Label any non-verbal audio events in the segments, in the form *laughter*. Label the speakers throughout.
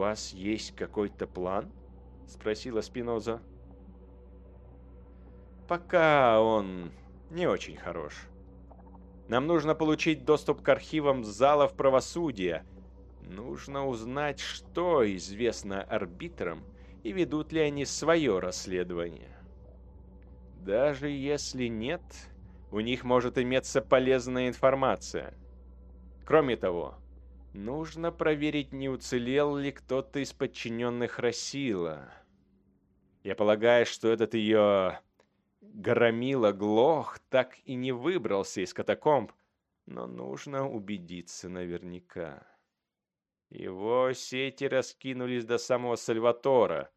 Speaker 1: «У вас есть какой-то план?» — спросила Спиноза. «Пока он не очень хорош. Нам нужно получить доступ к архивам залов правосудия. Нужно узнать, что известно арбитрам и ведут ли они свое расследование. Даже если нет, у них может иметься полезная информация. Кроме того, нужно проверить, не уцелел ли кто-то из подчиненных Расила. Я полагаю, что этот ее громила Глох так и не выбрался из катакомб, но нужно убедиться наверняка. Его сети раскинулись до самого Сальватора.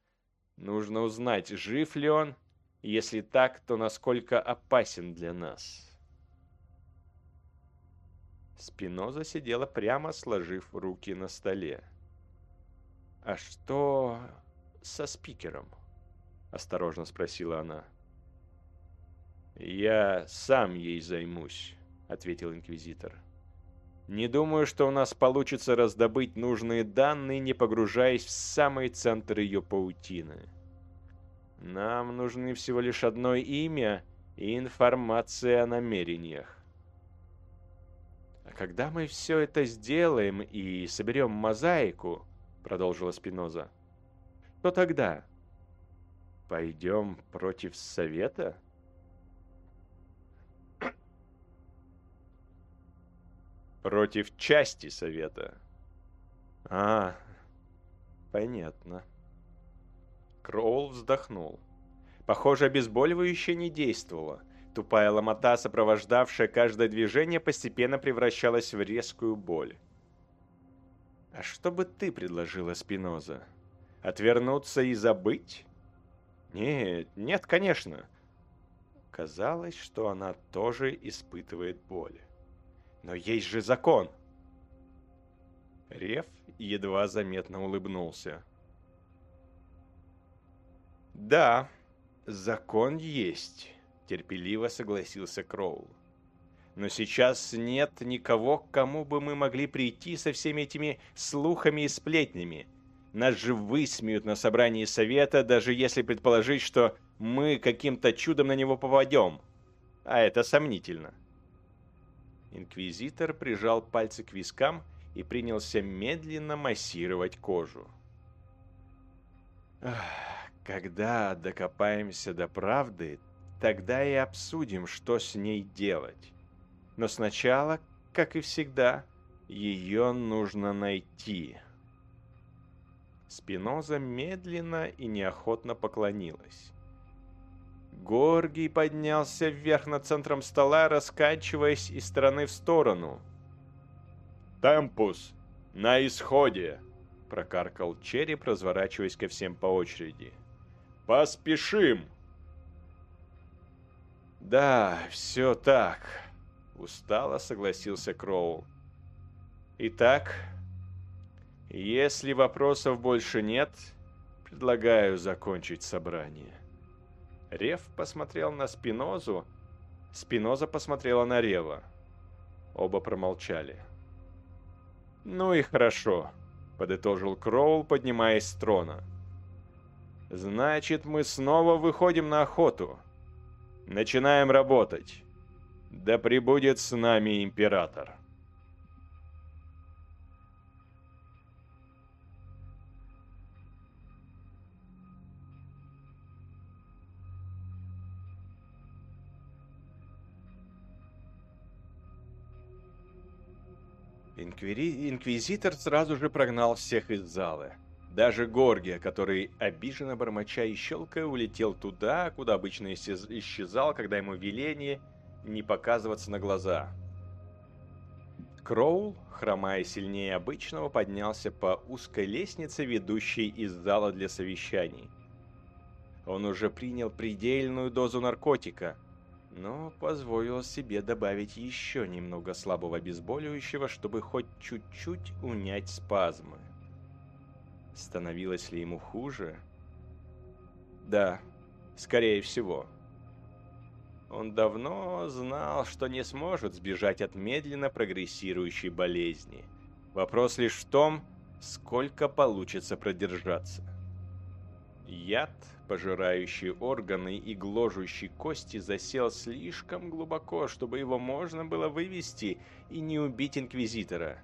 Speaker 1: Нужно узнать, жив ли он, если так, то насколько опасен для нас. Спиноза сидела прямо, сложив руки на столе. «А что со спикером?» — осторожно спросила она. «Я сам ей займусь», — ответил инквизитор. Не думаю, что у нас получится раздобыть нужные данные, не погружаясь в самый центр ее паутины. Нам нужны всего лишь одно имя и информация о намерениях. А когда мы все это сделаем и соберем мозаику, продолжила Спиноза, что тогда? Пойдем против совета? *coughs* Против части совета. А, понятно. Кроул вздохнул. Похоже, обезболивающее не действовало. Тупая ломота, сопровождавшая каждое движение, постепенно превращалась в резкую боль. «А что бы ты предложила, Спиноза? Отвернуться и забыть?» «Нет, нет, конечно». Казалось, что она тоже испытывает боль. Но есть же закон. Рев едва заметно улыбнулся. Да, закон есть, терпеливо согласился Кроул. Но сейчас нет никого, к кому бы мы могли прийти со всеми этими слухами и сплетнями. Нас же высмеют на собрании совета, даже если предположить, что мы каким-то чудом на него попадем. А это сомнительно. Инквизитор прижал пальцы к вискам и принялся медленно массировать кожу. «Когда докопаемся до правды, тогда и обсудим, что с ней делать. Но сначала, как и всегда, ее нужно найти». Спиноза медленно и неохотно поклонилась. Горгий поднялся вверх над центром стола, раскачиваясь из стороны в сторону. «Темпус! На исходе!» — прокаркал череп, разворачиваясь ко всем по очереди. «Поспешим!» «Да, все так», — устало согласился Кроул. «Итак, если вопросов больше нет, предлагаю закончить собрание». Рев посмотрел на Спинозу, Спиноза посмотрела на Рева. Оба промолчали. «Ну и хорошо», — подытожил Кроул, поднимаясь с трона. «Значит, мы снова выходим на охоту. Начинаем работать. Да пребудет с нами Император». Инквизитор сразу же прогнал всех из зала. Даже Горгия, который обиженно бормоча и щелкая улетел туда, куда обычно исчезал, когда ему веление не показываться на глаза. Кроул, хромая сильнее обычного, поднялся по узкой лестнице, ведущей из зала для совещаний. Он уже принял предельную дозу наркотика – но позволил себе добавить еще немного слабого обезболивающего, чтобы хоть чуть-чуть унять спазмы. Становилось ли ему хуже? Да, скорее всего. Он давно знал, что не сможет сбежать от медленно прогрессирующей болезни. Вопрос лишь в том, сколько получится продержаться. Яд, пожирающий органы и гложущий кости, засел слишком глубоко, чтобы его можно было вывести и не убить Инквизитора.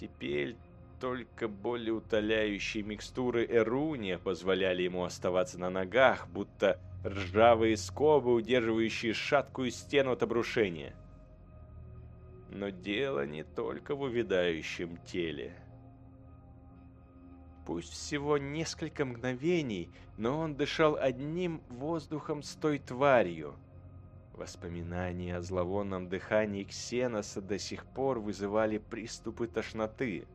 Speaker 1: Теперь только более утоляющие микстуры Эруния позволяли ему оставаться на ногах, будто ржавые скобы, удерживающие шаткую стену от обрушения. Но дело не только в увядающем теле. Пусть всего несколько мгновений, но он дышал одним воздухом с той тварью. Воспоминания о зловонном дыхании Ксеноса до сих пор вызывали приступы тошноты.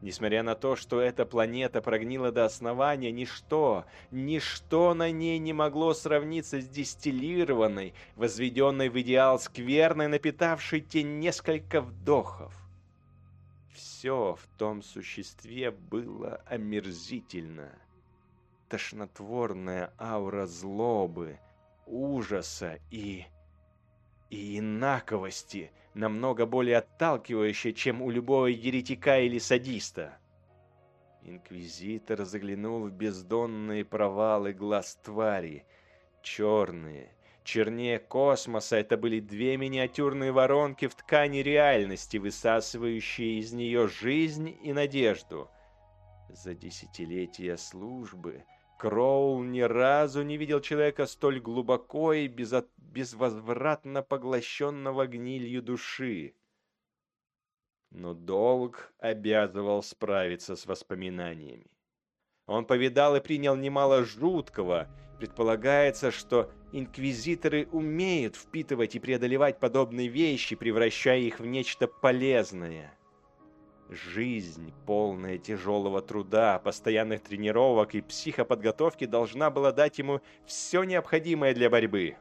Speaker 1: Несмотря на то, что эта планета прогнила до основания, ничто, ничто на ней не могло сравниться с дистиллированной, возведенной в идеал скверной, напитавшей те несколько вдохов. Все в том существе было омерзительно. Тошнотворная аура злобы, ужаса и... и инаковости — намного более отталкивающее, чем у любого еретика или садиста. Инквизитор заглянул в бездонные провалы глаз твари. Черные, чернее космоса, это были две миниатюрные воронки в ткани реальности, высасывающие из нее жизнь и надежду. За десятилетия службы Кроул ни разу не видел человека столь глубоко и безот безвозвратно поглощенного гнилью души. Но долг обязывал справиться с воспоминаниями. Он повидал и принял немало жуткого. Предполагается, что инквизиторы умеют впитывать и преодолевать подобные вещи, превращая их в нечто полезное. Жизнь, полная тяжелого труда, постоянных тренировок и психоподготовки, должна была дать ему все необходимое для борьбы.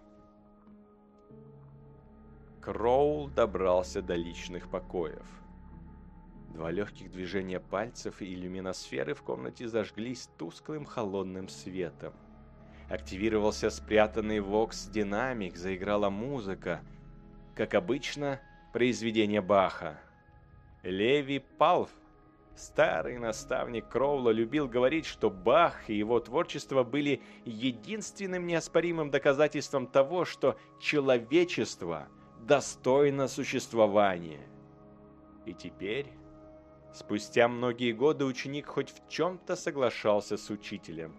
Speaker 1: Кроул добрался до личных покоев. Два легких движения пальцев и иллюминосферы в комнате зажглись тусклым холодным светом. Активировался спрятанный вокс-динамик, заиграла музыка. Как обычно, произведение Баха. Леви Палф, старый наставник Кроула, любил говорить, что Бах и его творчество были единственным неоспоримым доказательством того, что человечество – достойно существования. И теперь, спустя многие годы, ученик хоть в чем-то соглашался с учителем.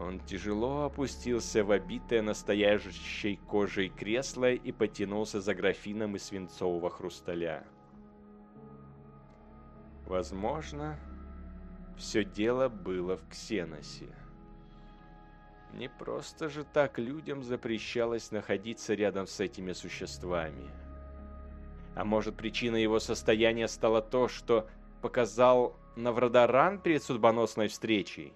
Speaker 1: Он тяжело опустился в обитое настоящей кожей кресло и потянулся за графином из свинцового хрусталя. Возможно, все дело было в Ксеносе. Не просто же так людям запрещалось находиться рядом с этими существами. А может, причиной его состояния стало то, что показал Наврадаран перед судьбоносной встречей?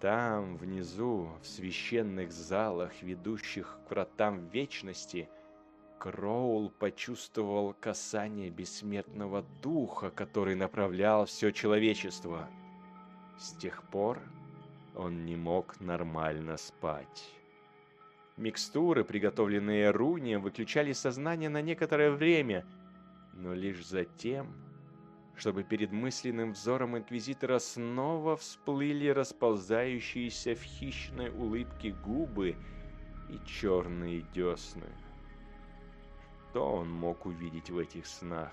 Speaker 1: Там, внизу, в священных залах, ведущих к вратам вечности, Кроул почувствовал касание бессмертного духа, который направлял все человечество. С тех пор он не мог нормально спать. Микстуры, приготовленные Рунием, выключали сознание на некоторое время, но лишь затем, чтобы перед мысленным взором Инквизитора снова всплыли расползающиеся в хищной улыбке губы и черные десны. Что он мог увидеть в этих снах?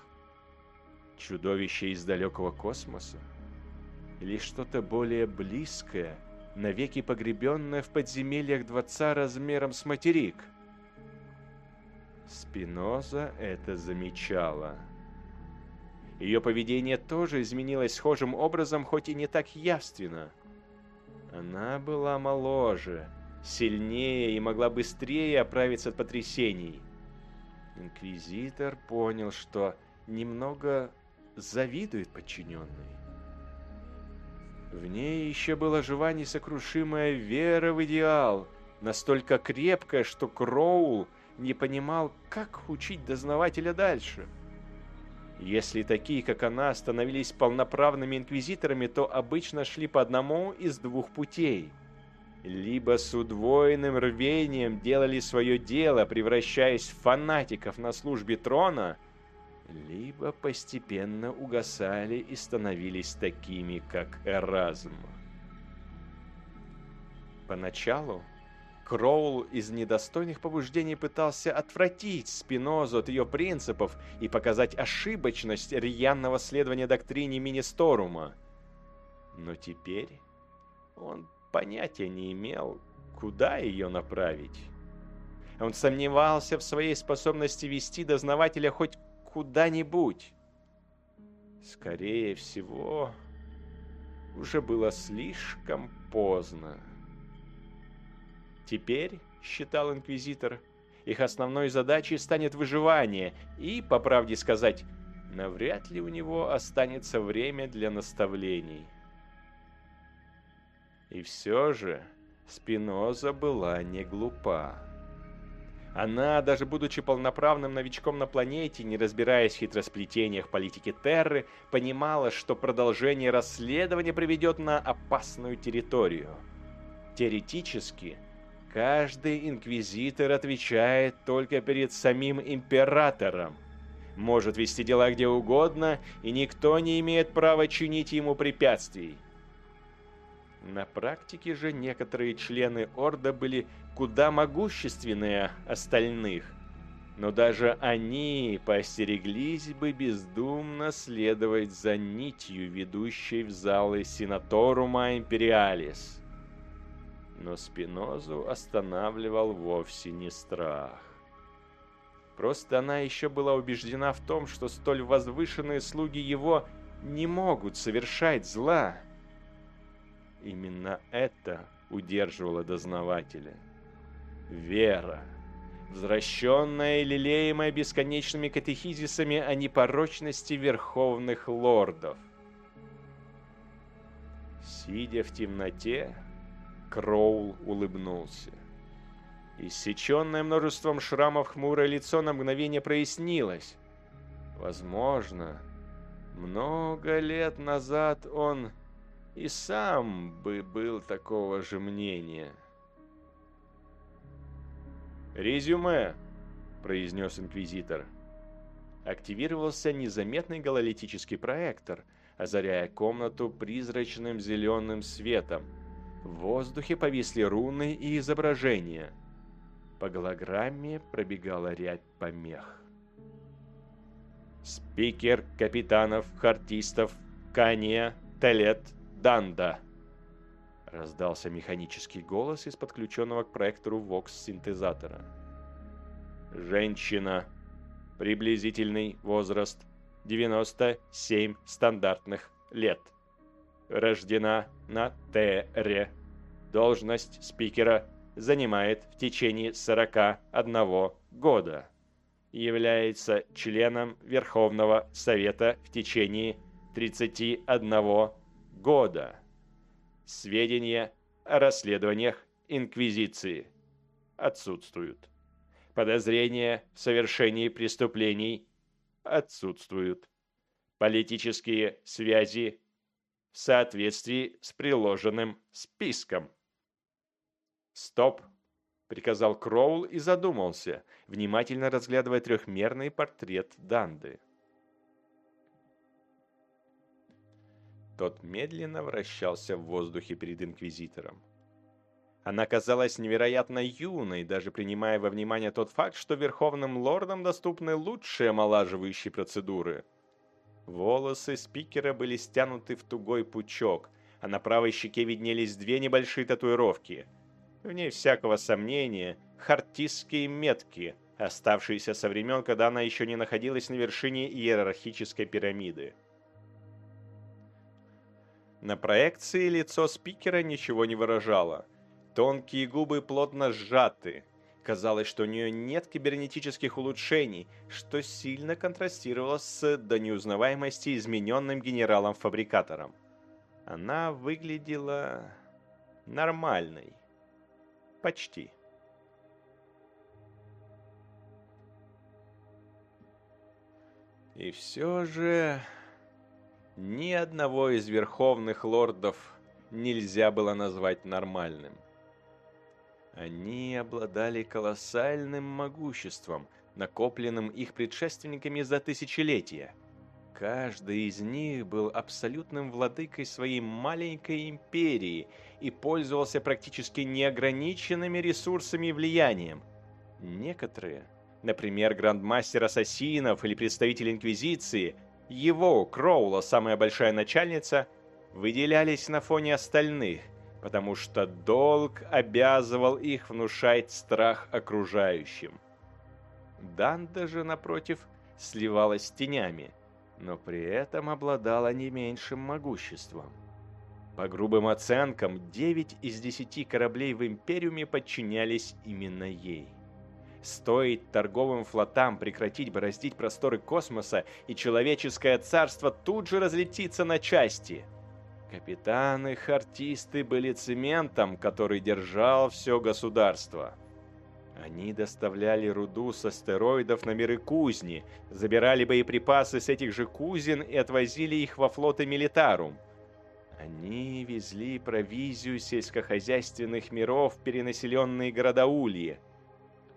Speaker 1: Чудовище из далекого космоса? Или что-то более близкое – навеки погребенная в подземельях дворца размером с материк. Спиноза это замечала. Ее поведение тоже изменилось схожим образом, хоть и не так явственно. Она была моложе, сильнее и могла быстрее оправиться от потрясений. Инквизитор понял, что немного завидует подчиненной. В ней еще была жива несокрушимая вера в идеал, настолько крепкая, что Кроул не понимал, как учить дознавателя дальше. Если такие, как она, становились полноправными инквизиторами, то обычно шли по одному из двух путей. Либо с удвоенным рвением делали свое дело, превращаясь в фанатиков на службе трона, либо постепенно угасали и становились такими, как Эразм. Поначалу Кроул из недостойных побуждений пытался отвратить Спинозу от ее принципов и показать ошибочность рьяного следования доктрине Министорума. Но теперь он понятия не имел, куда ее направить. Он сомневался в своей способности вести дознавателя хоть куда-нибудь. Скорее всего, уже было слишком поздно. Теперь, считал инквизитор, их основной задачей станет выживание, и, по правде сказать, навряд ли у него останется время для наставлений. И все же Спиноза была не глупа. Она, даже будучи полноправным новичком на планете, не разбираясь в хитросплетениях политики Терры, понимала, что продолжение расследования приведет на опасную территорию. Теоретически, Каждый инквизитор отвечает только перед самим императором. Может вести дела где угодно, и никто не имеет права чинить ему препятствий. На практике же некоторые члены Орда были куда могущественнее остальных. Но даже они постереглись бы бездумно следовать за нитью, ведущей в залы Сенаторума Империалис. Но Спинозу останавливал вовсе не страх. Просто она еще была убеждена в том, что столь возвышенные слуги его не могут совершать зла. Именно это удерживало дознавателя. Вера, возвращенная и лелеемая бесконечными катехизисами о непорочности верховных лордов. Сидя в темноте, Кроул улыбнулся. Иссеченное множеством шрамов хмурое лицо на мгновение прояснилось. Возможно, много лет назад он и сам бы был такого же мнения. «Резюме», — произнес инквизитор. Активировался незаметный гололитический проектор, озаряя комнату призрачным зеленым светом — в воздухе повисли руны и изображения. По голограмме пробегала рябь помех. Спикер капитанов, хартистов, Кания, Телет, Данда. Раздался механический голос из подключенного к проектору Vox-синтезатора. Женщина. Приблизительный возраст 97 стандартных лет рождена на Тере. Должность спикера занимает в течение 41 года. Является членом Верховного Совета в течение 31 года. Сведения о расследованиях Инквизиции отсутствуют. Подозрения в совершении преступлений отсутствуют. Политические связи в соответствии с приложенным списком. «Стоп!» — приказал Кроул и задумался, внимательно разглядывая трехмерный портрет Данды. Тот медленно вращался в воздухе перед Инквизитором. Она казалась невероятно юной, даже принимая во внимание тот факт, что Верховным Лордам доступны лучшие омолаживающие процедуры — Волосы спикера были стянуты в тугой пучок, а на правой щеке виднелись две небольшие татуировки. Вне всякого сомнения, хартистские метки, оставшиеся со времен, когда она еще не находилась на вершине иерархической пирамиды. На проекции лицо спикера ничего не выражало. Тонкие губы плотно сжаты, Казалось, что у нее нет кибернетических улучшений, что сильно контрастировало с до неузнаваемости измененным генералом-фабрикатором. Она выглядела нормальной. Почти. И все же ни одного из верховных лордов нельзя было назвать нормальным. Они обладали колоссальным могуществом, накопленным их предшественниками за тысячелетия. Каждый из них был абсолютным владыкой своей маленькой империи и пользовался практически неограниченными ресурсами и влиянием. Некоторые, например, грандмастер ассасинов или представитель Инквизиции, его, Кроула, самая большая начальница, выделялись на фоне остальных, потому что долг обязывал их внушать страх окружающим. Данда же, напротив, сливалась с тенями, но при этом обладала не меньшим могуществом. По грубым оценкам, 9 из 10 кораблей в Империуме подчинялись именно ей. Стоит торговым флотам прекратить бороздить просторы космоса, и человеческое царство тут же разлетится на части. Капитаны-хартисты были цементом, который держал все государство. Они доставляли руду с астероидов на миры кузни, забирали боеприпасы с этих же кузин и отвозили их во флоты Милитарум. Они везли провизию сельскохозяйственных миров в перенаселенные города Ульи.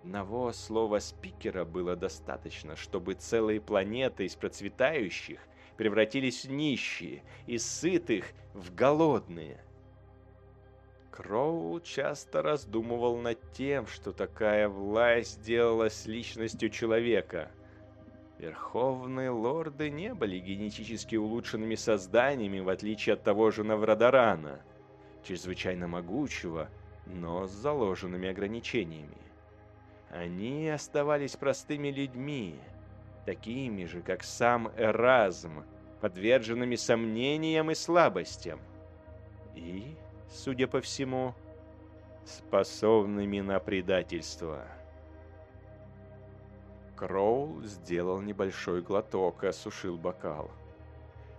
Speaker 1: Одного слова спикера было достаточно, чтобы целые планеты из процветающих превратились в нищие, из сытых в голодные – Кроу часто раздумывал над тем, что такая власть сделала с личностью человека. Верховные лорды не были генетически улучшенными созданиями, в отличие от того же Наврадарана, чрезвычайно могучего, но с заложенными ограничениями. Они оставались простыми людьми, такими же, как сам Эразм, подверженными сомнениям и слабостям. И судя по всему, способными на предательство. Кроул сделал небольшой глоток и осушил бокал.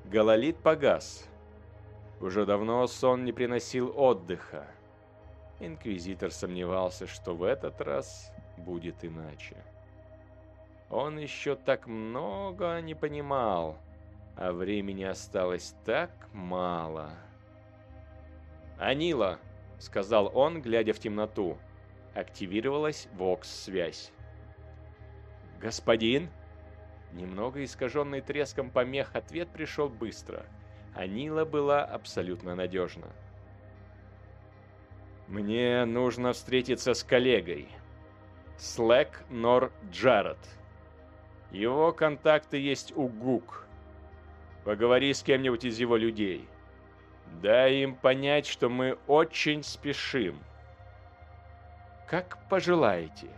Speaker 1: Гололит погас. Уже давно сон не приносил отдыха. Инквизитор сомневался, что в этот раз будет иначе. Он еще так много не понимал, а времени осталось так мало. «Анила!» — сказал он, глядя в темноту. Активировалась Вокс-связь. «Господин?» Немного искаженный треском помех ответ пришел быстро. Анила была абсолютно надежна. «Мне нужно встретиться с коллегой. Слэк Нор Джаред. Его контакты есть у Гук. Поговори с кем-нибудь из его людей. Дай им понять, что мы очень спешим. Как пожелаете.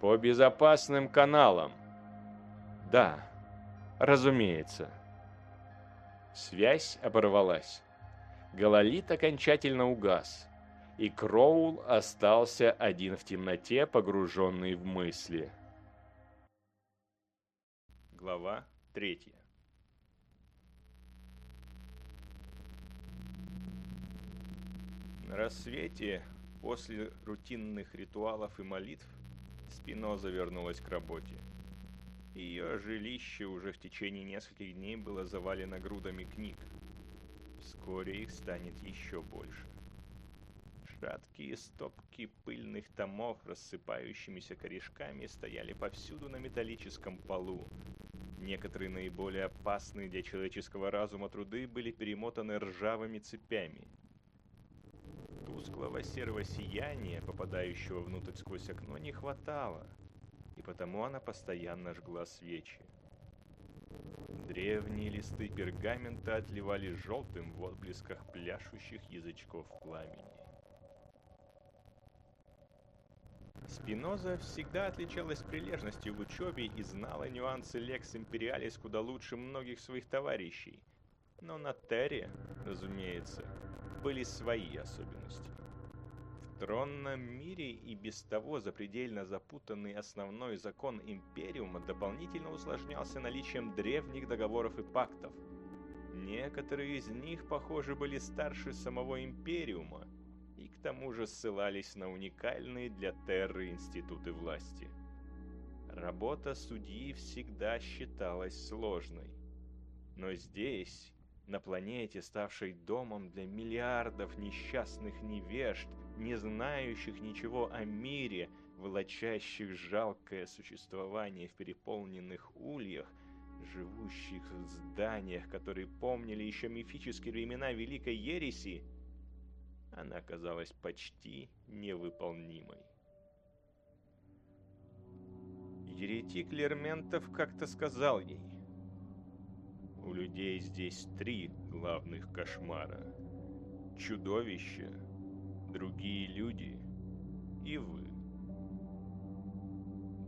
Speaker 1: По безопасным каналам. Да, разумеется. Связь оборвалась. Гололит окончательно угас, и Кроул остался один в темноте, погруженный в мысли. Глава третья. На рассвете, после рутинных ритуалов и молитв, Спиноза вернулась к работе. Ее жилище уже в течение нескольких дней было завалено грудами книг. Вскоре их станет еще больше. Шаткие стопки пыльных томов, рассыпающимися корешками, стояли повсюду на металлическом полу. Некоторые наиболее опасные для человеческого разума труды были перемотаны ржавыми цепями – тусклого серого сияния, попадающего внутрь сквозь окно, не хватало, и потому она постоянно жгла свечи. Древние листы пергамента отливали желтым в отблесках пляшущих язычков пламени. Спиноза всегда отличалась прилежностью в учебе и знала нюансы Лекс Империалис куда лучше многих своих товарищей. Но на Терре, разумеется, были свои особенности. В тронном мире и без того запредельно запутанный основной закон Империума дополнительно усложнялся наличием древних договоров и пактов. Некоторые из них, похоже, были старше самого Империума и к тому же ссылались на уникальные для Терры институты власти. Работа судьи всегда считалась сложной. Но здесь на планете, ставшей домом для миллиардов несчастных невежд, не знающих ничего о мире, влачащих жалкое существование в переполненных ульях, живущих в зданиях, которые помнили еще мифические времена Великой Ереси, она казалась почти невыполнимой. Еретик Лерментов как-то сказал ей, «У людей здесь три главных кошмара. Чудовища, другие люди и вы».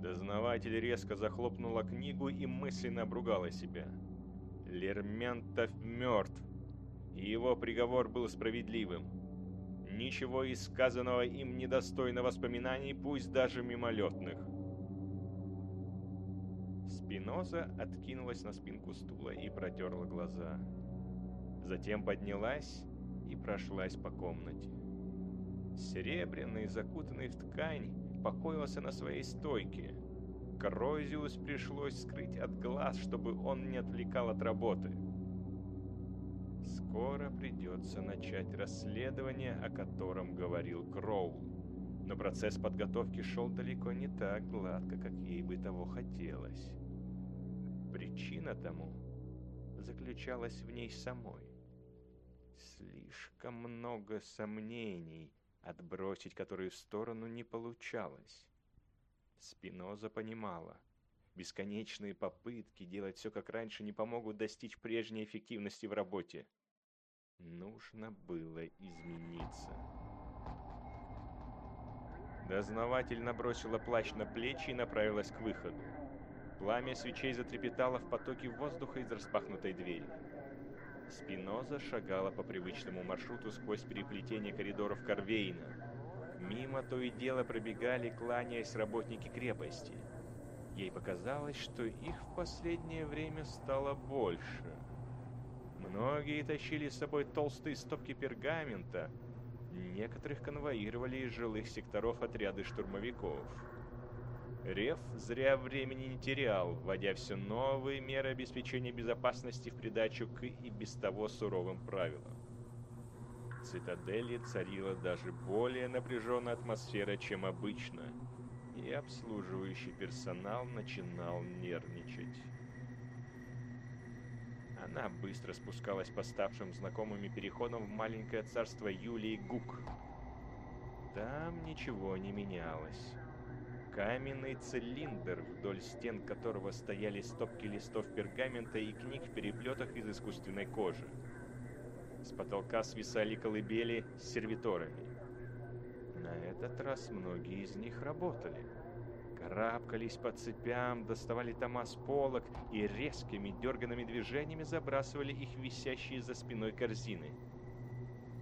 Speaker 1: Дознаватель резко захлопнула книгу и мысленно обругала себя. Лерментов мертв, и его приговор был справедливым. Ничего из сказанного им недостойно воспоминаний, пусть даже мимолетных. Спиноза откинулась на спинку стула и протерла глаза. Затем поднялась и прошлась по комнате. Серебряный, закутанный в ткань, покоился на своей стойке. Коррозиус пришлось скрыть от глаз, чтобы он не отвлекал от работы. Скоро придется начать расследование, о котором говорил Кроул. Но процесс подготовки шел далеко не так гладко, как ей бы того хотелось. Причина тому заключалась в ней самой. Слишком много сомнений, отбросить которые в сторону не получалось. Спиноза понимала, бесконечные попытки делать все как раньше не помогут достичь прежней эффективности в работе. Нужно было измениться. Дознаватель набросила плащ на плечи и направилась к выходу. Пламя свечей затрепетало в потоке воздуха из распахнутой двери. Спиноза шагала по привычному маршруту сквозь переплетение коридоров Корвейна. Мимо то и дело пробегали, кланяясь работники крепости. Ей показалось, что их в последнее время стало больше. Многие тащили с собой толстые стопки пергамента, некоторых конвоировали из жилых секторов отряды штурмовиков. Рев зря времени не терял, вводя все новые меры обеспечения безопасности в придачу к и без того суровым правилам. В цитадели царила даже более напряженная атмосфера, чем обычно, и обслуживающий персонал начинал нервничать. Она быстро спускалась по ставшим знакомыми переходам в маленькое царство Юлии Гук. Там ничего не менялось. Каменный цилиндр, вдоль стен которого стояли стопки листов пергамента и книг в переплетах из искусственной кожи. С потолка свисали колыбели с сервиторами. На этот раз многие из них работали. Карабкались по цепям, доставали тома с полок и резкими дерганными движениями забрасывали их висящие за спиной корзины.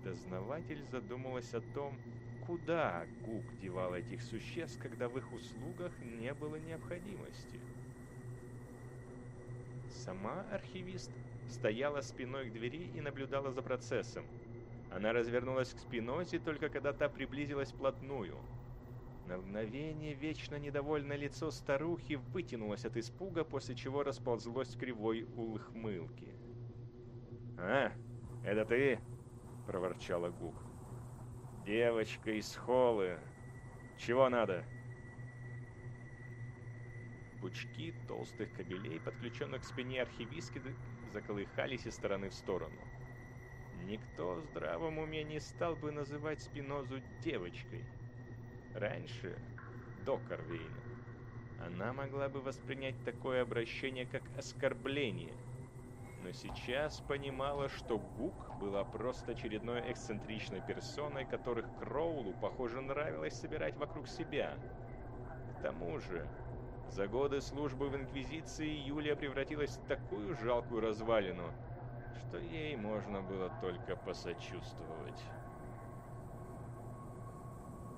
Speaker 1: Дознаватель задумалась о том, куда Гук девал этих существ, когда в их услугах не было необходимости? Сама архивист стояла спиной к двери и наблюдала за процессом. Она развернулась к Спинозе только когда та приблизилась вплотную. На мгновение вечно недовольное лицо старухи вытянулось от испуга, после чего расползлось кривой улыбмылки. «А, это ты?» – проворчала Гук. Девочка из холлы. Чего надо? Пучки толстых кабелей, подключенных к спине архивиски, заколыхались из стороны в сторону. Никто в здравом уме не стал бы называть Спинозу девочкой. Раньше, до Корвейна, она могла бы воспринять такое обращение как оскорбление – но сейчас понимала, что Гук была просто очередной эксцентричной персоной, которых Кроулу, похоже, нравилось собирать вокруг себя. К тому же, за годы службы в Инквизиции Юлия превратилась в такую жалкую развалину, что ей можно было только посочувствовать.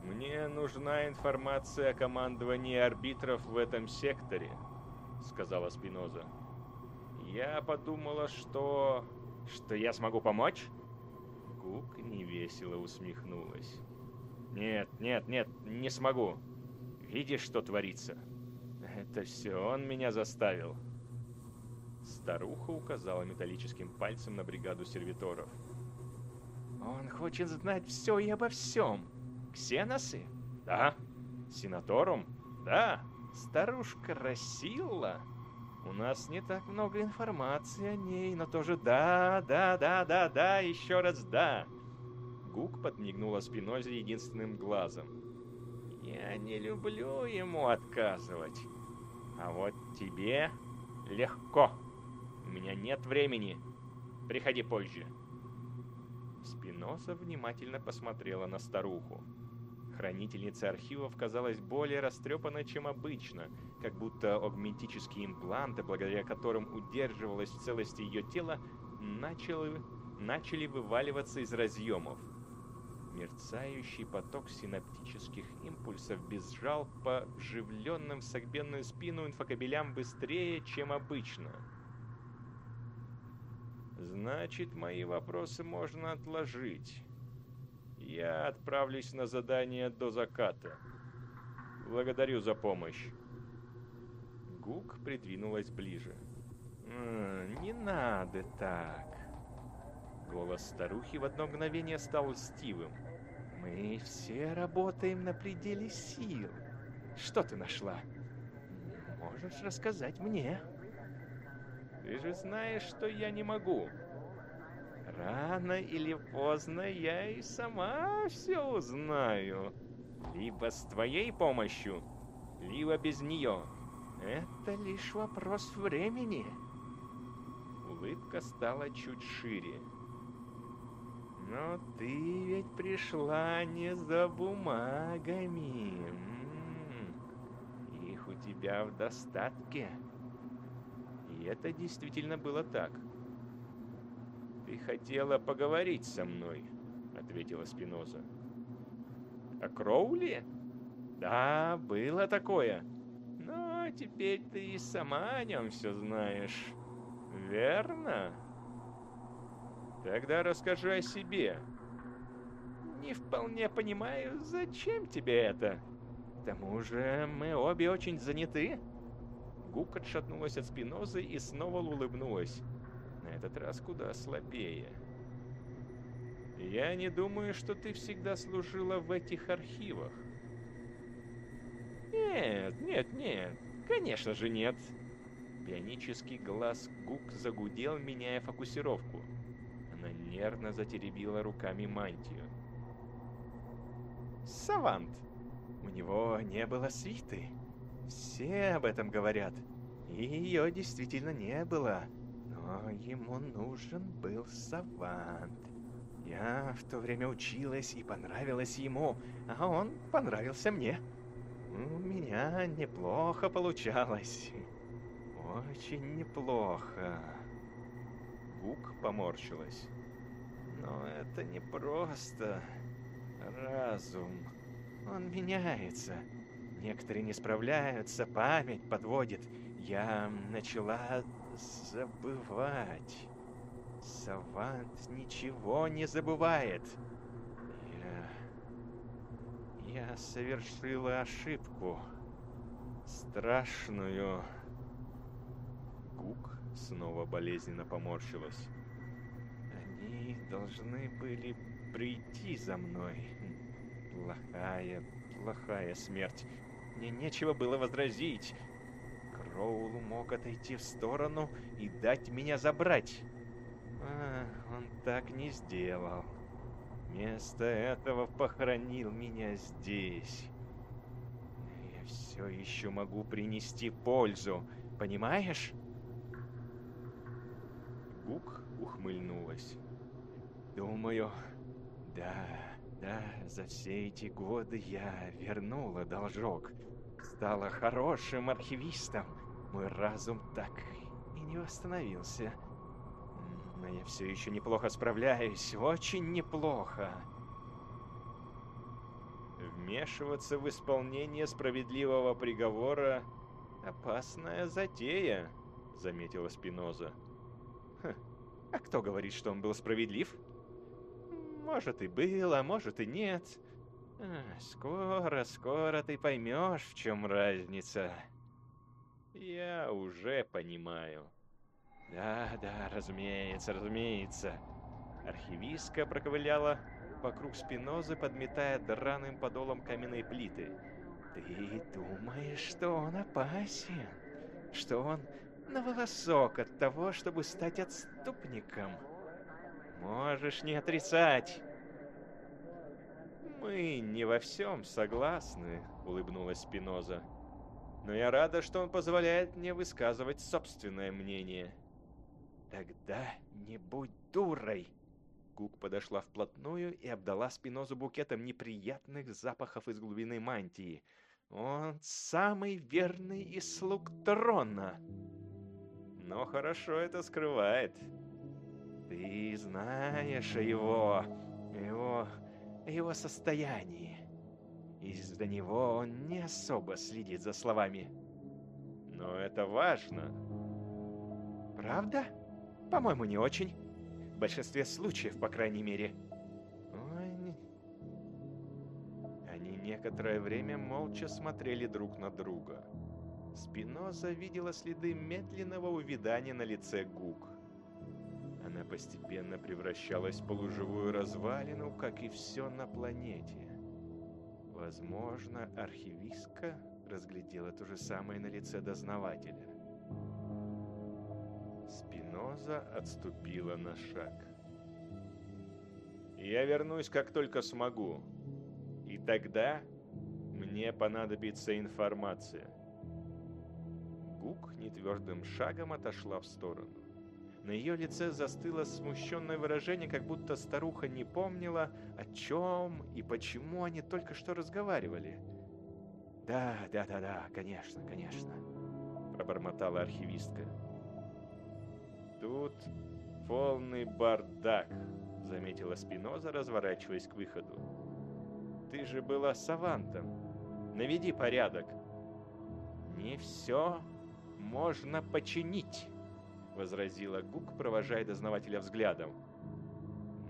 Speaker 1: «Мне нужна информация о командовании арбитров в этом секторе», — сказала Спиноза. Я подумала, что... Что я смогу помочь? Гук невесело усмехнулась. Нет, нет, нет, не смогу. Видишь, что творится? Это все он меня заставил. Старуха указала металлическим пальцем на бригаду сервиторов. Он хочет знать все и обо всем. Ксеносы? Да. Сенаторум? Да, старушка Расилла. У нас не так много информации о ней, но тоже да, да, да, да, да, еще раз да. Гук подмигнула Спинозе единственным глазом. Я не люблю ему отказывать. А вот тебе легко. У меня нет времени. Приходи позже. Спиноза внимательно посмотрела на старуху. Хранительница архивов казалась более растрепанной, чем обычно, как будто агментические импланты, благодаря которым удерживалось в целости ее тело, начали, начали вываливаться из разъемов. Мерцающий поток синаптических импульсов бежал по вживленным в согбенную спину инфокабелям быстрее, чем обычно. Значит, мои вопросы можно отложить. Я отправлюсь на задание до заката. Благодарю за помощь. Гук придвинулась ближе. «Не надо так!» Голос старухи в одно мгновение стал льстивым. «Мы все работаем на пределе сил. Что ты нашла? Можешь рассказать мне?» «Ты же знаешь, что я не могу!» Рано или поздно я и сама все узнаю. Либо с твоей помощью, либо без нее. Это лишь вопрос времени. Улыбка стала чуть шире. Но ты ведь пришла не за бумагами. М-м-м. Их у тебя в достатке. И это действительно было так. «Ты хотела поговорить со мной», — ответила Спиноза. «О Кроули?» «Да, было такое. Но теперь ты и сама о нем все знаешь. Верно?» «Тогда расскажи о себе». «Не вполне понимаю, зачем тебе это? К тому же мы обе очень заняты». Гук отшатнулась от Спинозы и снова улыбнулась этот раз куда слабее. Я не думаю, что ты всегда служила в этих архивах. Нет, нет, нет, конечно же нет. Бионический глаз Гук загудел, меняя фокусировку. Она нервно затеребила руками мантию. Савант. У него не было свиты. Все об этом говорят. И ее действительно не было. Но ему нужен был савант. Я в то время училась и понравилась ему, а он понравился мне. У меня неплохо получалось. Очень неплохо. Гук поморщилась. Но это не просто разум. Он меняется. Некоторые не справляются, память подводит. Я начала забывать. Савант ничего не забывает. Я... Я совершила ошибку. Страшную. Гук снова болезненно поморщилась. Они должны были прийти за мной. Плохая, плохая смерть. Мне нечего было возразить. Кроул мог отойти в сторону и дать меня забрать. А, он так не сделал. Вместо этого похоронил меня здесь. Я все еще могу принести пользу, понимаешь? Гук ухмыльнулась. Думаю, да, да, за все эти годы я вернула должок. Стала хорошим архивистом. Мой разум так и не восстановился. Но я все еще неплохо справляюсь, очень неплохо. Вмешиваться в исполнение справедливого приговора — опасная затея, — заметила Спиноза. Хм, а кто говорит, что он был справедлив? Может и был, а может и нет. Скоро, скоро ты поймешь, в чем разница. Я уже понимаю. Да, да, разумеется, разумеется. Архивистка проковыляла вокруг спинозы, подметая драным подолом каменной плиты. Ты думаешь, что он опасен? Что он на волосок от того, чтобы стать отступником? Можешь не отрицать. Мы не во всем согласны, улыбнулась Спиноза. Но я рада, что он позволяет мне высказывать собственное мнение. Тогда не будь дурой. Гук подошла вплотную и обдала Спинозу букетом неприятных запахов из глубины мантии. Он самый верный из слуг трона. Но хорошо это скрывает. Ты знаешь его... его... его состоянии. Из-за него он не особо следит за словами. Но это важно. Правда? По-моему, не очень. В большинстве случаев, по крайней мере. Ой. Они некоторое время молча смотрели друг на друга. Спиноза видела следы медленного увядания на лице Гук. Она постепенно превращалась в полуживую развалину, как и все на планете. Возможно, архивистка разглядела то же самое на лице дознавателя. Спиноза отступила на шаг. «Я вернусь, как только смогу. И тогда мне понадобится информация». Гук нетвердым шагом отошла в сторону. На ее лице застыло смущенное выражение, как будто старуха не помнила, о чем и почему они только что разговаривали. «Да, да, да, да, конечно, конечно», — пробормотала архивистка. «Тут полный бардак», — заметила Спиноза, разворачиваясь к выходу. «Ты же была савантом. Наведи порядок». «Не все можно починить», — возразила Гук, провожая дознавателя взглядом.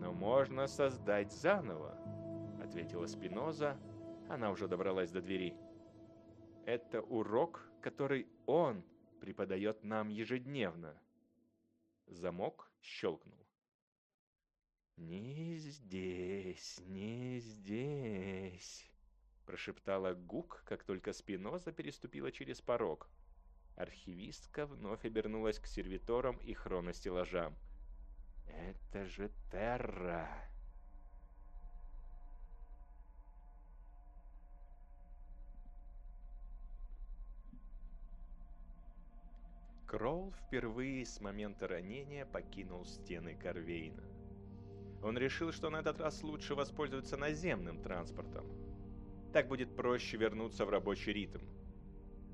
Speaker 1: «Но можно создать заново», — ответила Спиноза. Она уже добралась до двери. «Это урок, который он преподает нам ежедневно». Замок щелкнул. «Не здесь, не здесь», — прошептала Гук, как только Спиноза переступила через порог. Архивистка вновь обернулась к сервиторам и хроностеллажам. «Это же Терра!» Кроул впервые с момента ранения покинул стены Корвейна. Он решил, что на этот раз лучше воспользоваться наземным транспортом. Так будет проще вернуться в рабочий ритм.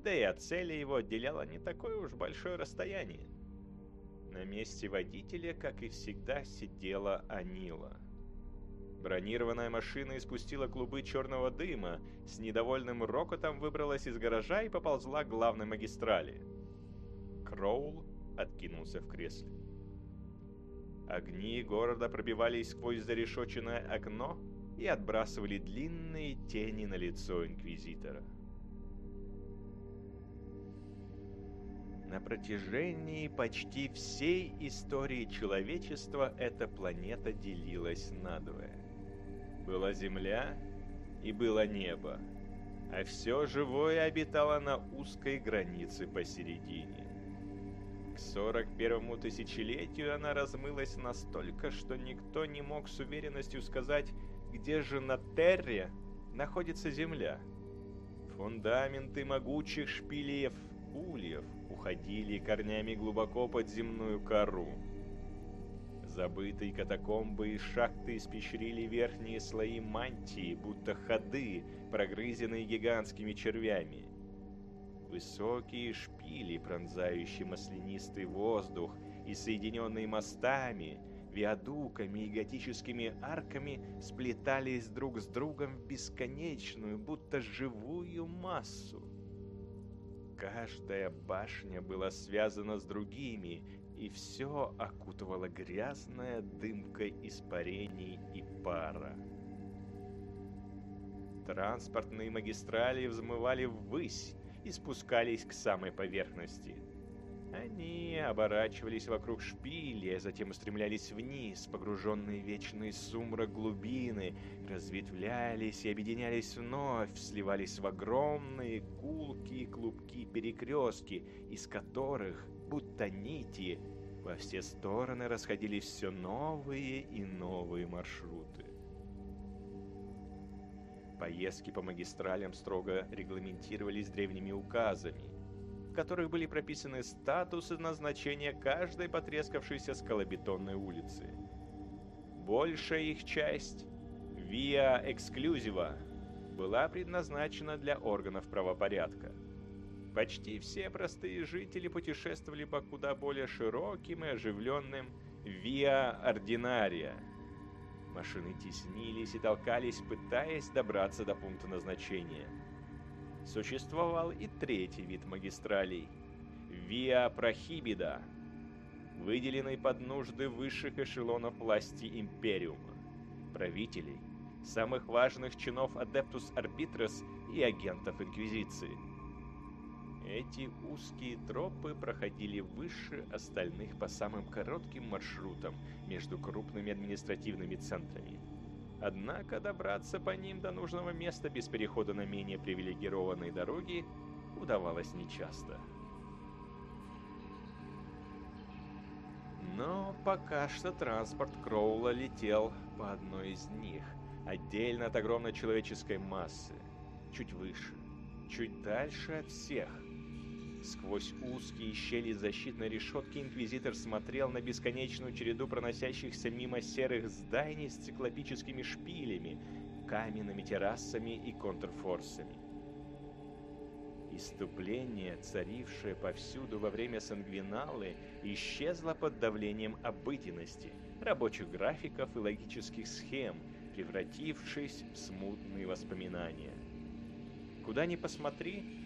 Speaker 1: Да и от цели его отделяло не такое уж большое расстояние. На месте водителя, как и всегда, сидела Анила. Бронированная машина испустила клубы черного дыма, с недовольным рокотом выбралась из гаража и поползла к главной магистрали – Кроул откинулся в кресле. Огни города пробивались сквозь зарешоченное окно и отбрасывали длинные тени на лицо Инквизитора. На протяжении почти всей истории человечества эта планета делилась надвое. Была Земля и было небо, а все живое обитало на узкой границе посередине. К 41-му тысячелетию она размылась настолько, что никто не мог с уверенностью сказать, где же на Терре находится Земля. Фундаменты могучих шпилев ульев уходили корнями глубоко под земную кору. Забытые катакомбы и шахты испещрили верхние слои мантии, будто ходы, прогрызенные гигантскими червями. Высокие шпили, пронзающие маслянистый воздух и соединенные мостами, виадуками и готическими арками сплетались друг с другом в бесконечную, будто живую массу. Каждая башня была связана с другими, и все окутывала грязная дымка испарений и пара. Транспортные магистрали взмывали ввысь, и спускались к самой поверхности. Они оборачивались вокруг шпиля, затем устремлялись вниз, погруженные в вечный сумрак глубины, разветвлялись и объединялись вновь, сливались в огромные гулкие клубки-перекрестки, из которых, будто нити, во все стороны расходились все новые и новые маршруты. Поездки по магистралям строго регламентировались древними указами, которых были прописаны статусы назначения каждой потрескавшейся скалобетонной улицы. Большая их часть, Via Exclusiva, была предназначена для органов правопорядка – Почти все простые жители путешествовали по куда более широким и оживленным Виа Ординария. Машины теснились и толкались, пытаясь добраться до пункта назначения. Существовал и третий вид магистралей – Виа Прохибида, выделенный под нужды высших эшелонов власти Империума, правителей, самых важных чинов Адептус Арбитрес и агентов Инквизиции – эти узкие тропы проходили выше остальных по самым коротким маршрутам между крупными административными центрами. Однако добраться по ним до нужного места без перехода на менее привилегированные дороги удавалось нечасто. Но пока что транспорт Кроула летел по одной из них, отдельно от огромной человеческой массы, чуть выше, чуть дальше от всех – Сквозь узкие щели защитной решетки Инквизитор смотрел на бесконечную череду проносящихся мимо серых зданий с циклопическими шпилями, каменными террасами и контрфорсами. Иступление, царившее повсюду во время сангвиналы, исчезло под давлением обыденности, рабочих графиков и логических схем, превратившись в смутные воспоминания. Куда ни посмотри,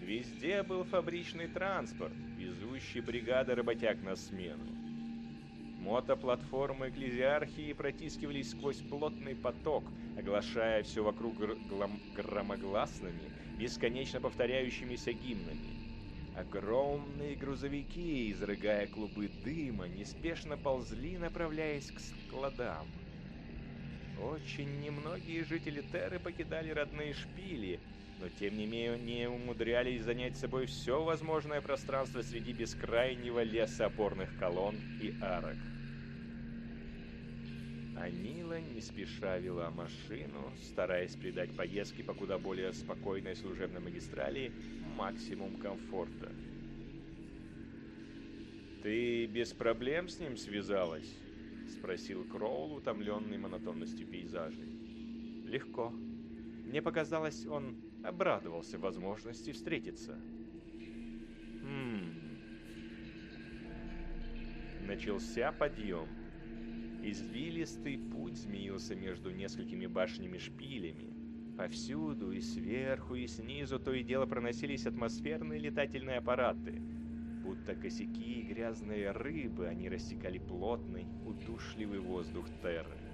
Speaker 1: Везде был фабричный транспорт, везущий бригады работяг на смену. Мотоплатформы экклезиархии протискивались сквозь плотный поток, оглашая все вокруг громогласными, бесконечно повторяющимися гимнами. Огромные грузовики, изрыгая клубы дыма, неспешно ползли, направляясь к складам. Очень немногие жители Терры покидали родные шпили, но тем не менее умудрялись занять собой все возможное пространство среди бескрайнего леса опорных колонн и арок. Анила не спеша вела машину, стараясь придать поездке по куда более спокойной служебной магистрали максимум комфорта. «Ты без проблем с ним связалась?» — спросил Кроул, утомленный монотонностью пейзажей. «Легко. Мне показалось, он обрадовался возможности встретиться. Хм. Начался подъем. Извилистый путь змеился между несколькими башнями-шпилями. Повсюду, и сверху, и снизу, то и дело проносились атмосферные летательные аппараты. Будто косяки и грязные рыбы, они рассекали плотный, удушливый воздух Терры.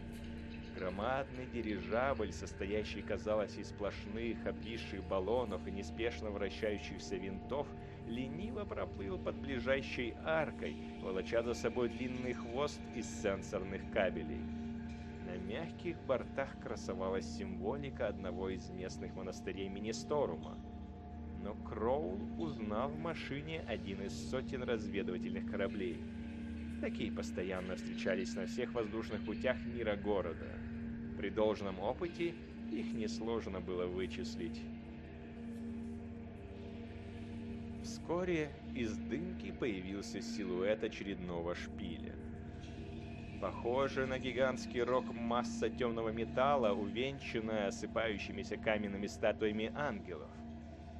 Speaker 1: Громадный дирижабль, состоящий, казалось, из сплошных обвисших баллонов и неспешно вращающихся винтов, лениво проплыл под ближайшей аркой, волоча за собой длинный хвост из сенсорных кабелей. На мягких бортах красовалась символика одного из местных монастырей Министорума. Но Кроул узнал в машине один из сотен разведывательных кораблей — Такие постоянно встречались на всех воздушных путях мира города. При должном опыте их несложно было вычислить. Вскоре из дымки появился силуэт очередного шпиля. Похоже на гигантский рог масса темного металла, увенчанная осыпающимися каменными статуями ангелов.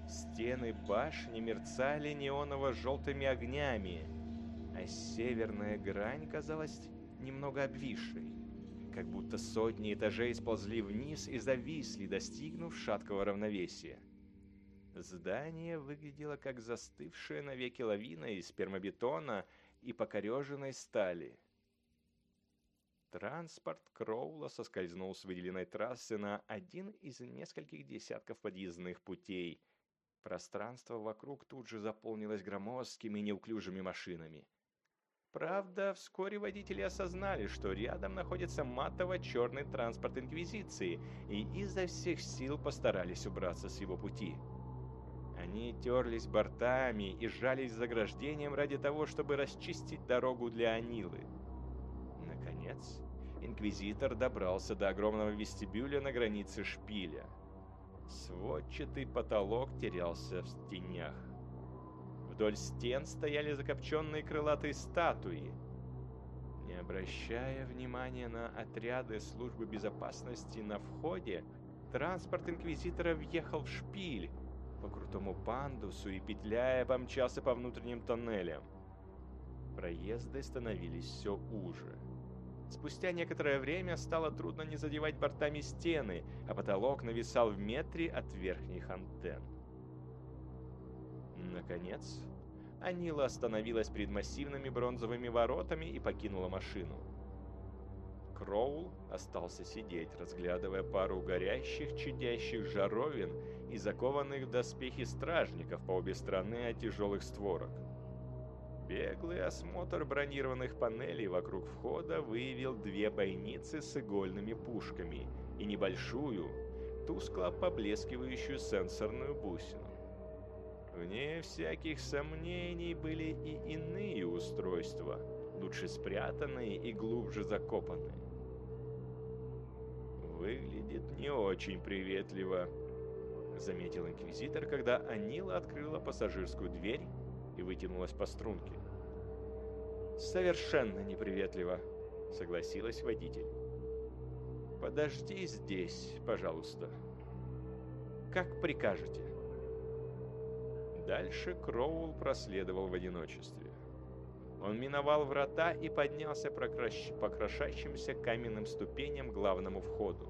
Speaker 1: Стены башни мерцали неоново-желтыми огнями, а северная грань казалась немного обвисшей, как будто сотни этажей сползли вниз и зависли, достигнув шаткого равновесия. Здание выглядело как застывшая навеки лавина из спермобетона и покореженной стали. Транспорт Кроула соскользнул с выделенной трассы на один из нескольких десятков подъездных путей Пространство вокруг тут же заполнилось громоздкими неуклюжими машинами. Правда, вскоре водители осознали, что рядом находится матово-черный транспорт Инквизиции, и изо всех сил постарались убраться с его пути. Они терлись бортами и сжались заграждением ради того, чтобы расчистить дорогу для Анилы. Наконец, Инквизитор добрался до огромного вестибюля на границе шпиля. Сводчатый потолок терялся в тенях. Вдоль стен стояли закопченные крылатые статуи. Не обращая внимания на отряды службы безопасности на входе, транспорт Инквизитора въехал в шпиль, по крутому пандусу и, петляя, помчался по внутренним тоннелям. Проезды становились все уже. Спустя некоторое время стало трудно не задевать бортами стены, а потолок нависал в метре от верхних антенн. Наконец, Анила остановилась перед массивными бронзовыми воротами и покинула машину. Кроул остался сидеть, разглядывая пару горящих, чадящих жаровин и закованных в доспехи стражников по обе стороны от тяжелых створок. Беглый осмотр бронированных панелей вокруг входа выявил две бойницы с игольными пушками и небольшую, тускло поблескивающую сенсорную бусину. Вне всяких сомнений были и иные устройства, лучше спрятанные и глубже закопанные. «Выглядит не очень приветливо», — заметил Инквизитор, когда Анила открыла пассажирскую дверь и вытянулась по струнке. «Совершенно неприветливо», — согласилась водитель. «Подожди здесь, пожалуйста. Как прикажете». Дальше Кроул проследовал в одиночестве. Он миновал врата и поднялся по крошащимся каменным ступеням к главному входу.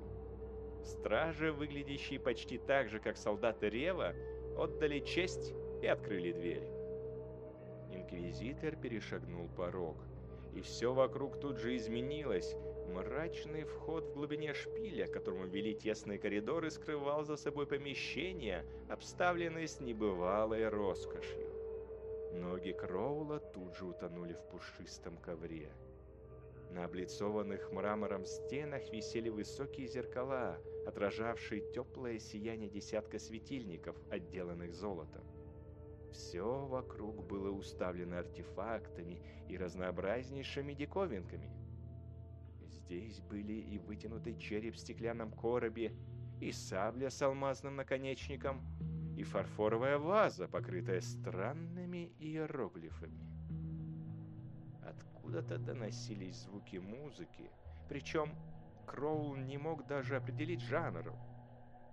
Speaker 1: Стражи, выглядящие почти так же, как солдаты Рева, отдали честь и открыли дверь. Инквизитор перешагнул порог, и все вокруг тут же изменилось. Мрачный вход в глубине шпиля, которому вели тесные коридоры, скрывал за собой помещения, обставленные с небывалой роскошью. Ноги Кроула тут же утонули в пушистом ковре. На облицованных мрамором стенах висели высокие зеркала, отражавшие теплое сияние десятка светильников, отделанных золотом. Все вокруг было уставлено артефактами и разнообразнейшими диковинками. Здесь были и вытянутый череп в стеклянном коробе, и сабля с алмазным наконечником, и фарфоровая ваза, покрытая странными иероглифами. Откуда-то доносились звуки музыки, причем Кроул не мог даже определить жанр.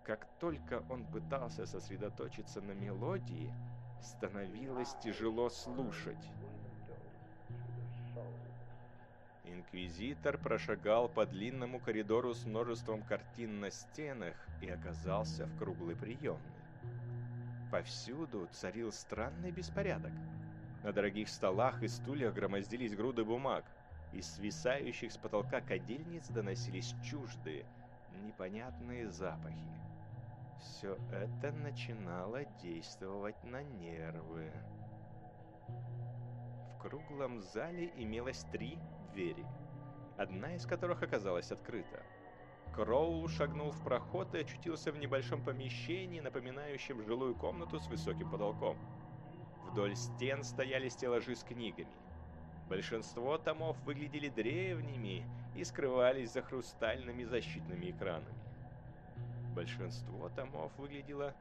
Speaker 1: Как только он пытался сосредоточиться на мелодии, становилось тяжело слушать. Инквизитор прошагал по длинному коридору с множеством картин на стенах и оказался в круглой приемной. Повсюду царил странный беспорядок. На дорогих столах и стульях громоздились груды бумаг. Из свисающих с потолка кадильниц доносились чуждые, непонятные запахи. Все это начинало действовать на нервы. В круглом зале имелось три двери, одна из которых оказалась открыта. Кроул шагнул в проход и очутился в небольшом помещении, напоминающем жилую комнату с высоким потолком. Вдоль стен стояли стеллажи с книгами. Большинство томов выглядели древними и скрывались за хрустальными защитными экранами. Большинство томов выглядело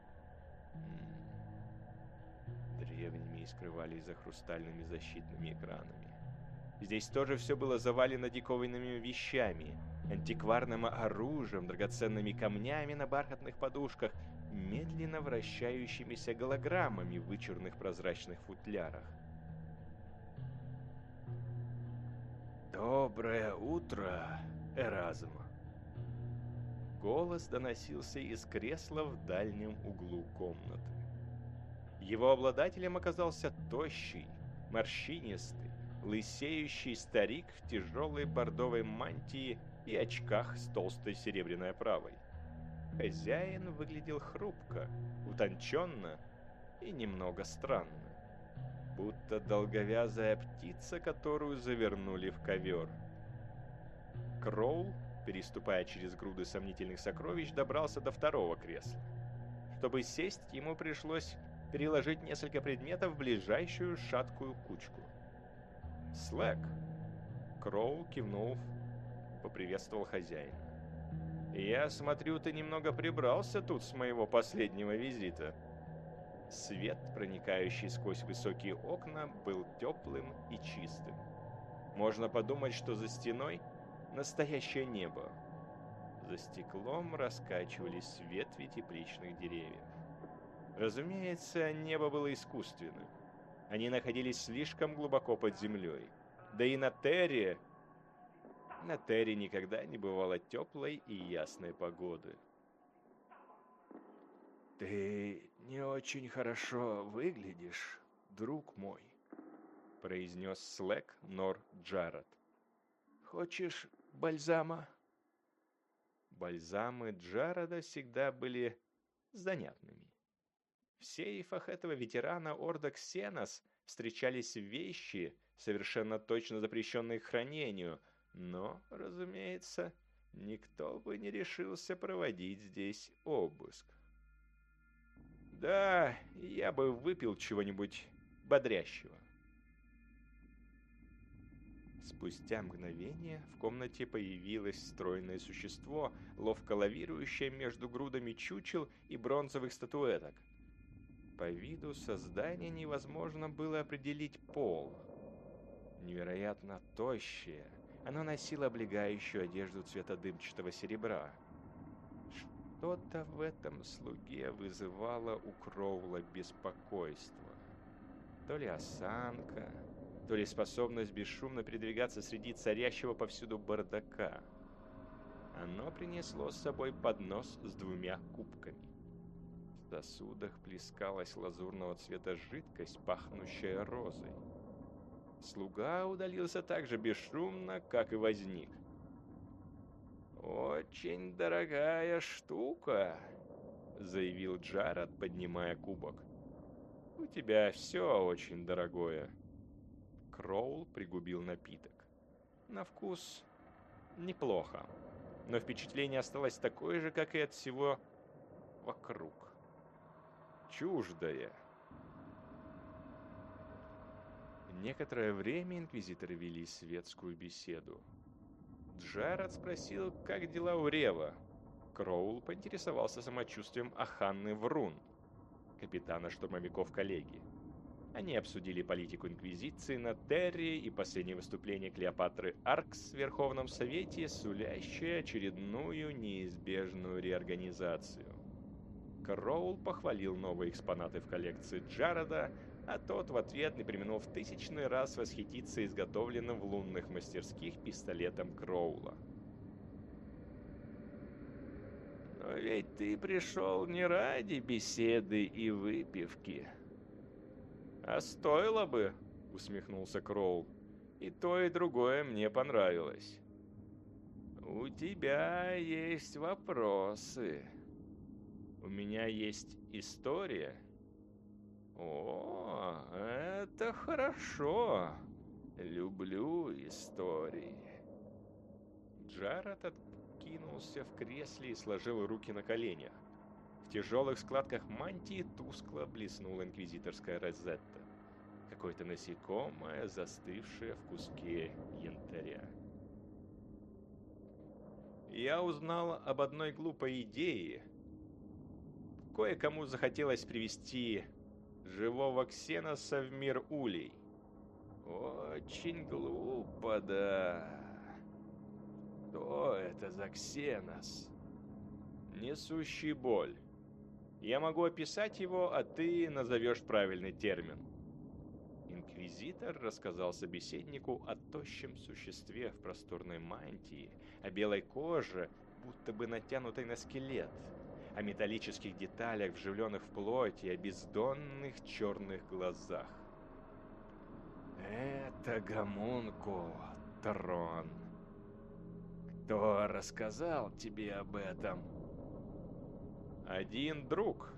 Speaker 1: древними и скрывались за хрустальными защитными экранами. Здесь тоже все было завалено диковинными вещами, антикварным оружием, драгоценными камнями на бархатных подушках, медленно вращающимися голограммами в вычурных прозрачных футлярах. «Доброе утро, Эразм!» Голос доносился из кресла в дальнем углу комнаты. Его обладателем оказался тощий, морщинистый, лысеющий старик в тяжелой бордовой мантии и очках с толстой серебряной оправой. Хозяин выглядел хрупко, утонченно и немного странно. Будто долговязая птица, которую завернули в ковер. Кроул, переступая через груды сомнительных сокровищ, добрался до второго кресла. Чтобы сесть, ему пришлось переложить несколько предметов в ближайшую шаткую кучку. «Слэк!» Кроул кивнул, поприветствовал хозяина. «Я смотрю, ты немного прибрался тут с моего последнего визита». Свет, проникающий сквозь высокие окна, был теплым и чистым. Можно подумать, что за стеной настоящее небо. За стеклом раскачивались ветви тепличных деревьев. Разумеется, небо было искусственным. Они находились слишком глубоко под землей. Да и на Терре... На Терре никогда не бывало теплой и ясной погоды. «Ты не очень хорошо выглядишь, друг мой», — произнес Слэк Нор Джаред. «Хочешь бальзама?» Бальзамы Джареда всегда были занятными. В сейфах этого ветерана Орда Ксенос встречались вещи, совершенно точно запрещенные к хранению, но, разумеется, никто бы не решился проводить здесь обыск. Да, я бы выпил чего-нибудь бодрящего. Спустя мгновение в комнате появилось стройное существо, ловко лавирующее между грудами чучел и бронзовых статуэток – по виду создания невозможно было определить пол. Невероятно тощее, оно носило облегающую одежду цвета дымчатого серебра. Что-то в этом слуге вызывало у Кроула беспокойство. То ли осанка, то ли способность бесшумно передвигаться среди царящего повсюду бардака. Оно принесло с собой поднос с двумя кубками сосудах плескалась лазурного цвета жидкость, пахнущая розой. Слуга удалился так же бесшумно, как и возник. «Очень дорогая штука», — заявил Джаред, поднимая кубок. «У тебя все очень дорогое». Кроул пригубил напиток. На вкус неплохо, но впечатление осталось такое же, как и от всего вокруг чуждое. Некоторое время инквизиторы вели светскую беседу. Джаред спросил, как дела у Рева. Кроул поинтересовался самочувствием Аханны Врун, капитана штурмовиков коллеги. Они обсудили политику Инквизиции на Терре и последнее выступление Клеопатры Аркс в Верховном Совете, сулящее очередную неизбежную реорганизацию. Кроул похвалил новые экспонаты в коллекции Джареда, а тот в ответ не применил в тысячный раз восхититься изготовленным в лунных мастерских пистолетом Кроула. «Но ведь ты пришел не ради беседы и выпивки». «А стоило бы», — усмехнулся Кроул. «И то, и другое мне понравилось». «У тебя есть вопросы», у меня есть история. О, это хорошо. Люблю истории. Джаред откинулся в кресле и сложил руки на коленях. В тяжелых складках мантии тускло блеснула инквизиторская розетта. Какое-то насекомое, застывшее в куске янтаря. Я узнал об одной глупой идее, Кое-кому захотелось привести живого ксеноса в мир улей. Очень глупо, да. Что это за ксенос? Несущий боль. Я могу описать его, а ты назовешь правильный термин. Инквизитор рассказал собеседнику о тощем существе в просторной мантии, о белой коже, будто бы натянутой на скелет, о металлических деталях, вживленных в плоть, и о бездонных черных глазах. Это гомункул, Трон. Кто рассказал тебе об этом? Один друг.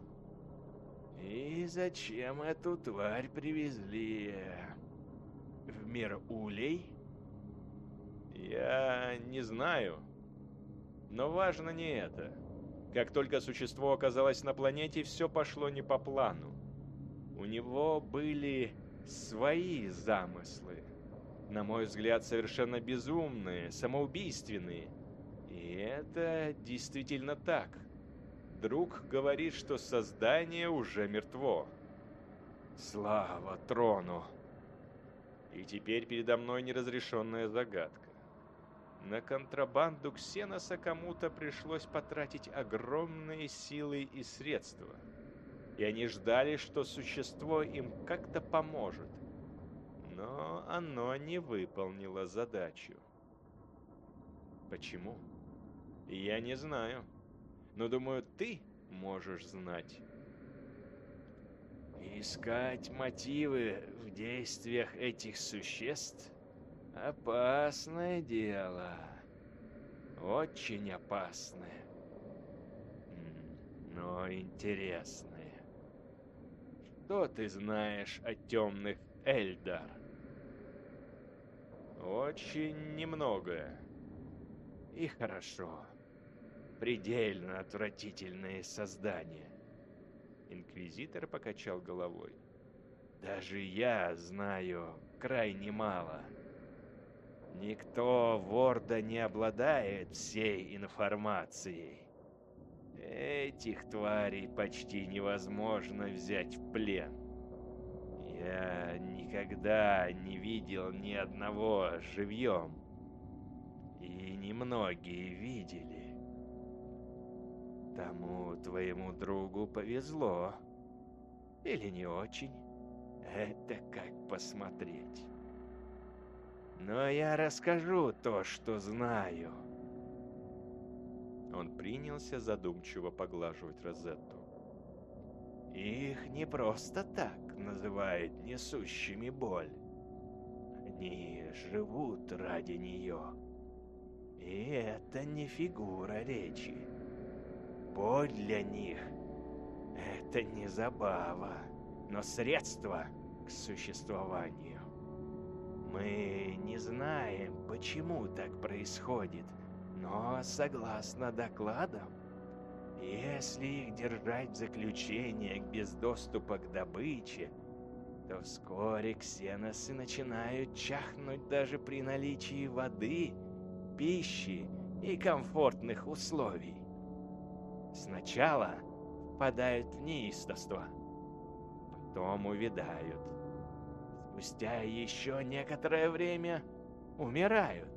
Speaker 1: И зачем эту тварь привезли в мир улей? Я не знаю. Но важно не это. Как только существо оказалось на планете, все пошло не по плану. У него были свои замыслы. На мой взгляд, совершенно безумные, самоубийственные. И это действительно так. Друг говорит, что создание уже мертво. Слава трону! И теперь передо мной неразрешенная загадка. На контрабанду Ксеноса кому-то пришлось потратить огромные силы и средства. И они ждали, что существо им как-то поможет. Но оно не выполнило задачу. Почему? Я не знаю. Но думаю, ты можешь знать. Искать мотивы в действиях этих существ Опасное дело. Очень опасное. Но интересное. Что ты знаешь о темных Эльдар? Очень немногое. И хорошо. Предельно отвратительные создания. Инквизитор покачал головой. Даже я знаю крайне мало. Никто в Орда не обладает всей информацией. Этих тварей почти невозможно взять в плен. Я никогда не видел ни одного живьем. И немногие видели. Тому твоему другу повезло. Или не очень. Это как посмотреть. Но я расскажу то, что знаю. Он принялся задумчиво поглаживать Розетту. Их не просто так называют несущими боль. Они живут ради нее. И это не фигура речи. Боль для них — это не забава, но средство к существованию. Мы не знаем, почему так происходит, но согласно докладам, если их держать в заключениях без доступа к добыче, то вскоре ксеносы начинают чахнуть даже при наличии воды, пищи и комфортных условий. Сначала впадают в неистовство, потом увядают, спустя еще некоторое время умирают.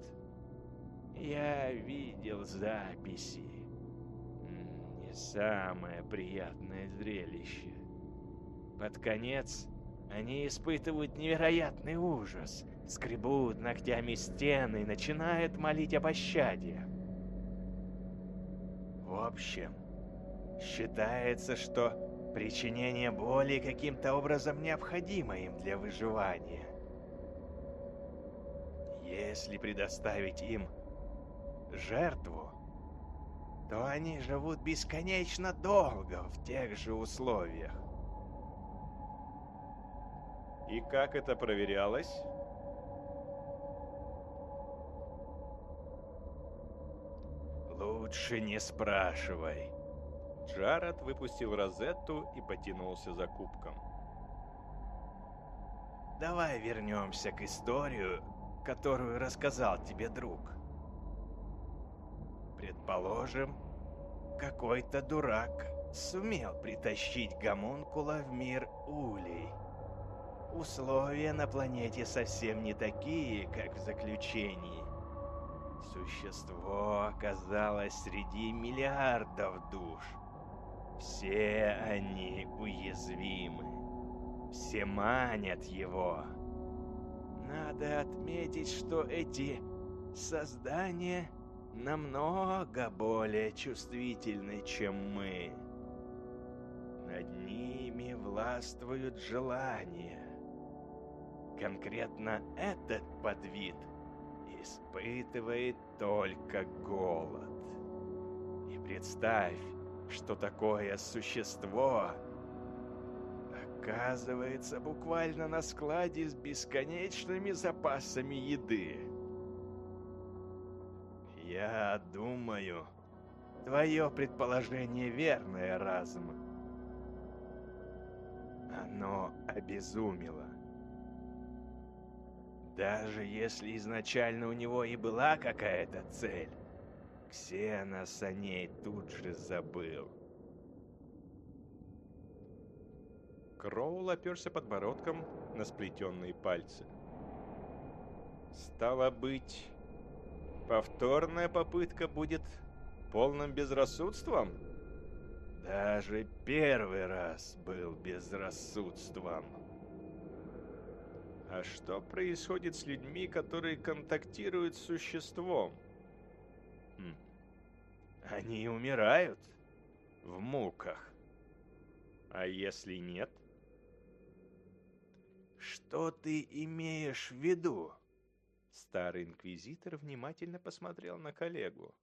Speaker 1: Я видел записи. Не самое приятное зрелище. Под конец они испытывают невероятный ужас, скребут ногтями стены и начинают молить о пощаде. В общем, считается, что Причинение боли каким-то образом необходимо им для выживания. Если предоставить им жертву, то они живут бесконечно долго в тех же условиях. И как это проверялось? Лучше не спрашивай. Джаред выпустил розетту и потянулся за кубком. «Давай вернемся к историю, которую рассказал тебе друг. Предположим, какой-то дурак сумел притащить гомункула в мир Улей. Условия на планете совсем не такие, как в заключении. Существо оказалось среди миллиардов душ. Все они уязвимы. Все манят его. Надо отметить, что эти создания намного более чувствительны, чем мы. Над ними властвуют желания. Конкретно этот подвид испытывает только голод. И представь, что такое существо Оказывается, буквально на складе с бесконечными запасами еды. Я думаю, твое предположение верное, разум. Оно обезумело. Даже если изначально у него и была какая-то цель, Ксенос о ней тут же забыл. Кроул оперся подбородком на сплетенные пальцы. Стало быть, повторная попытка будет полным безрассудством? Даже первый раз был безрассудством. А что происходит с людьми, которые контактируют с существом? Они умирают в муках. А если нет? Что ты имеешь в виду? Старый инквизитор внимательно посмотрел на коллегу.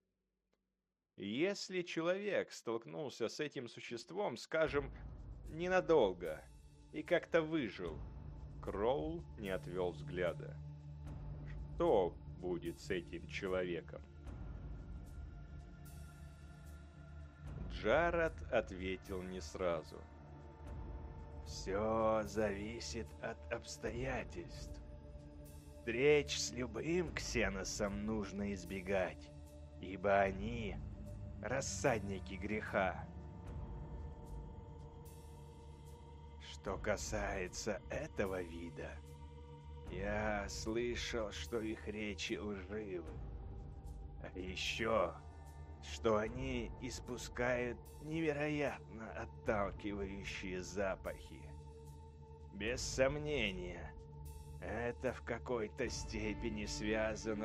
Speaker 1: Если человек столкнулся с этим существом, скажем, ненадолго, и как-то выжил, Кроул не отвел взгляда. Что будет с этим человеком? Джаред ответил не сразу. «Все зависит от обстоятельств. Встреч с любым ксеносом нужно избегать, ибо они — рассадники греха. Что касается этого вида, я слышал, что их речи лживы. А еще, что они испускают невероятно отталкивающие запахи. Без сомнения, это в какой-то степени связано